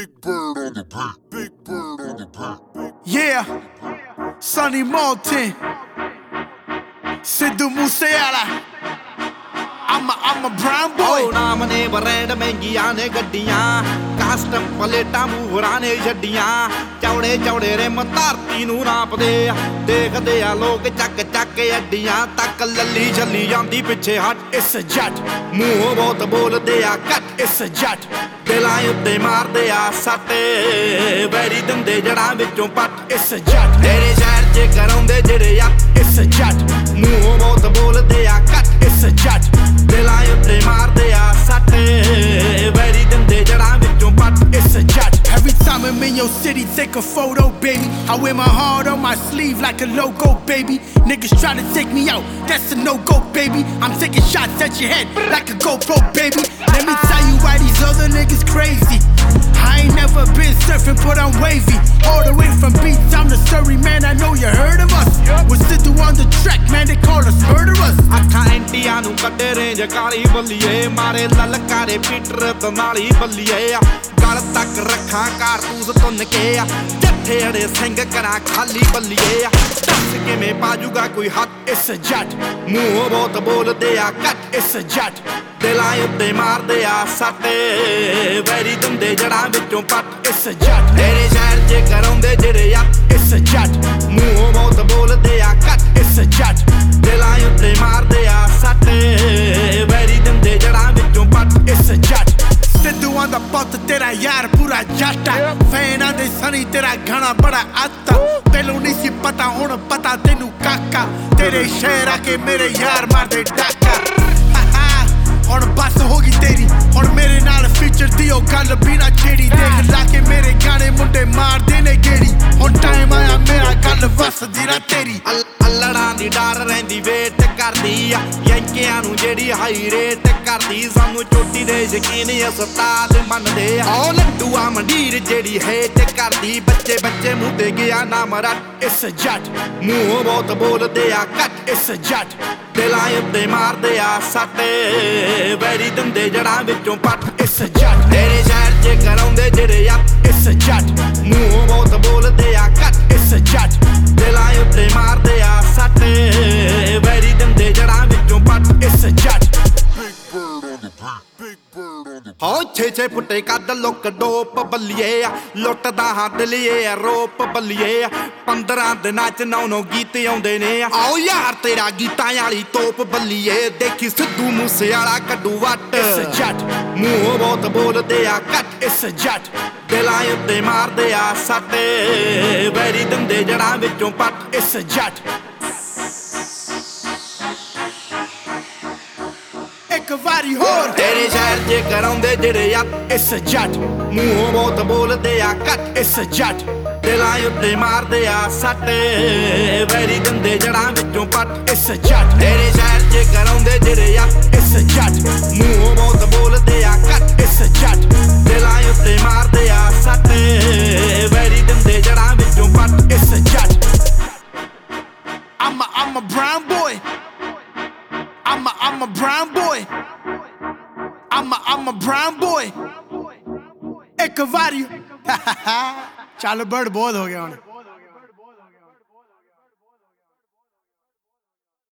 Big Bird on the beat. Big Bird on the beat. Yeah, Sonny Martin. C'est. I'm a, I'm a brown boy. Oh, naam ne barred mengiyan ne gaddiyan. ਗੱਡੀਆਂ custom ਪਲੇਟਾਂ ਮੂਹਰਾਂ ਨੇ ਛੱਡੀਆਂ। ਚੌੜੇ ਚੌੜੇ rim ਧਰਤੀ ਨੂੰ ਨਾਪਦੇ ਆ। ਦੇਖਦੇ ਆ ਲੋਕ ਚੱਕ ਚੱਕ ਅੱਡੀਆਂ ਤੱਕ ਲੱਲੀ ਛੱਲੀ ਜਾਂਦੀ ਪਿੱਛੇ ਹਟ। It's a jut, ਬਹੁਤ ਬੋਲਦੇ ਆ। ਘੱਟ it's a ਦਿਲਾਂ ਉੱਤੇ ਮਾਰਦੇ ਆ ਸੱਟ। ਬੈਰੀ ਦਿੰਦੇ ਜੜਾਂ ਵਿੱਚੋਂ ਪੱਟ। It's a ਤੇਰੇ ਸ਼ਹਿਰ 'ਚ ਕਰਾਉਂਦੇ ਜਿਹੜੇ ਆ। it's a ਮੂੰਹ your city, take a photo, baby. I wear my heart on my sleeve like a logo, baby. Niggas try to take me out, that's a no go, baby. I'm taking shots at your head like a GoPro, baby. Let me tell you why these other niggas crazy. I ain't never been surfing, but I'm wavy. All the way from beats, I'm the Surrey man. I know you heard of us. ਅੱਖਾਂ ਨੂੰ ਕੱਢੇ range ਕਾਲੀ ਬੱਲੀਏ, ਮਾਰੇ ਲਲਕਾਰੇ Peter ਦਨਾਲੀ ਬੱਲੀਏ ਗਲ ਤੱਕ ਰੱਖਾਂ ਕਾਰਤੂਸ ਤੁੰਨ ਕੇ ਆ। ਜੱਥੇ ਅੜੇ ਸਿੰਘ ਕਰਾਂ ਖਾਲੀ ਬੱਲੀਏ ਦੱਸ ਕਿਵੇਂ ਪਾਜੂਗਾ ਕੋਈ ਹੱਥ? ਇਸ a ਮੂੰਹ ਬਹੁਤ ਬੋਲਦੇ ਆ, ਕੱਟ ਇਸ a ਦਿਲਾਂ ਉੱਤੇ ਮਾਰਦੇ ਆ ਸੱਟੇ, ਵੈਰੀ ਦਿੰਦੇ ਜੜਾਂ ਵਿੱਚੋਂ ਪੱਟ ਇਸ ਜੱਟ। ਤੇਰੇ ਸ਼ਹਿਰ 'ਚ ਕਰਾਉਂਦੇ ਜਿਹੜੇ ਆ it's a ਮੂੰਹ ਤੇਰਾ ਯਾਰ ਪੂਰਾ ਜੱਟ ਫੈਨ ਆਂਦੇ ਸਣੀ ਤੇਰਾ ਗਾਣਾ ਬੜਾ ਆਤਾ ਤੈਨੂੰ ਨਹੀਂ ਸੀ ਪਤਾ ਹੁਣ ਪਤਾ ਤੈਨੂੰ ਕਾਕਾ ਤੇਰੇ ਸ਼ਹਿਰ ਆ ਕੇ ਮੇਰੇ ਯਾਰ ਮਾਰਦੇ ਡਾਕਾ ਹੁਣ ਬਸ ਹੋ ਗਈ ਤੇਰੀ। ਹੁਣ ਮੇਰੇ ਨਾਲ ਫੀਚਰ ਦੀ ਉਹ ਗੱਲ ਵੀ ਨਾ ਛੇੜੀ ਦੇਖ ਲਾ ਕੇ ਮੇਰੇ ਗਾਣੇ ਮੁੰਡੇ ਮਾਰਦੇ ਨੇ ਗੇੜੀ। ਹੁਣ ਟਾਈਮ ਆਇਆ ਮੇਰਾ ਗੱਲ ਵਸਦੀ ਨਾ ਤੇਰੀ। ਅਲ- ਅਲੜਾਂ ਦੀ ਡਰ ਰਹਿੰਦੀ ਵੇਟ ਕਰਦੀ ਆ। ਯੰਕਿਆਂ ਨੂੰ ਜਿਹੜੀ ਹਾਈ ਰੇਟ ਕਰਦੀ ਸਾਨੂੰ ਚੋਟੀ ਦੇ ਯਕੀਨ ਉਸਤਾਦ ਮੰਨਦੇ ਆ। ਉਹ ਲੱਡੂਆ ਮੰਡੀਰ ਜਿਹੜੀ ਹੇਟ ਕਰਦੀ ਬੱਚੇ ਬੱਚੇ ਮੂੰਹ ਤੇ ਗਿਆ ਨਾਮ ਰੱਟ। It's a jut, ਮੂੰਹ ਬਹੁਤ ਬੋਲਦੇ ਆ it's a jut, ਦਿਲਾਂ ਉੱਤੇ ਮਾਰਦੇ ਆ ਸੱਟੇ। ਵੈਰੀ ਦਿੰਦੇ ਜੜਾਂ ਵਿੱਚੋਂ ਪੱਟ। a jut, ਤੇਰੇ ਸ਼ਹਿਰ 'ਚ ਕਰਾਉਂਦੇ ਜਿਹੜੇ ਆ। a jut, ਮੂੰਹ ਬਹੁਤ ਬੋਲਦੇ ਹੋ ਛੇ ਛੇ ਫੁੱਟੇ ਕੱਦ ਲੁੱਕ ਡੋਪ ਬੱਲੀਏ ਲੁੱਟਦਾ ਹੱਦ ਆ ਰੋਪ ਬੱਲੀਏ ਆ। 15 ਦਿਨਾਂ ਚ ਨੌ ਨੌ ਗੀਤ ਆਉਂਦੇ ਨੇ ਆਓ ਯਾਰ ਤੇਰਾ ਗੀਤਾਂ ਵਾਲੀ ਤੋਪ ਬੱਲੀਏ। ਦੇਖੀ ਸਿੱਧੂ ਮੂਸੇ ਵਾਲਾ ਕੱਡੂ ਵੱਟ। a jut, ਮੂੰਹ ਬਹੁਤ ਬੋਲਦੇ ਆ it's a jut, ਦਿਲਾਂ ਉੱਤੇ ਮਾਰਦੇ ਆ ਸੱਟੇ ਵੈਰੀ ਦਿੰਦੇ ਜੜਾਂ ਵਿੱਚੋਂ ਪੱਟ। it's a ਇੱਕ ਵਾਰੀ ਹੋਰ। ਤੇਰੇ ਸ਼ਹਿਰ 'ਚ ਕਰਾਉਂਦੇ ਜਿਹੜੇ ਆ it's a jut, ਬਹੁਤ ਬੋਲਦੇ ਆ ਘੱਟ ਇਸ ਜੱਟ। ਦਿਲਾਂ ਉੱਤੇ ਮਾਰਦੇ ਆ ਸੱਟ ਵੈਰੀ ਦਿੰਦੇ ਜੜਾਂ ਵਿੱਚੋਂ ਪੱਟ it's a ਤੇਰੇ ਸ਼ਹਿਰ 'ਚ ਕਰਾਉਂਦੇ ਜਿਹੜੇ ਆ ਇਸ ਜੱਟ। I'm a I'm a brown boy. I'm a I'm a brown boy. Ekavari. Chalo bird boy ho gaya hone.